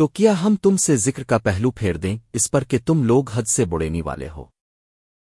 تو کیا ہم تم سے ذکر کا پہلو پھیر دیں اس پر کہ تم لوگ حد سے بڑینی والے ہو؟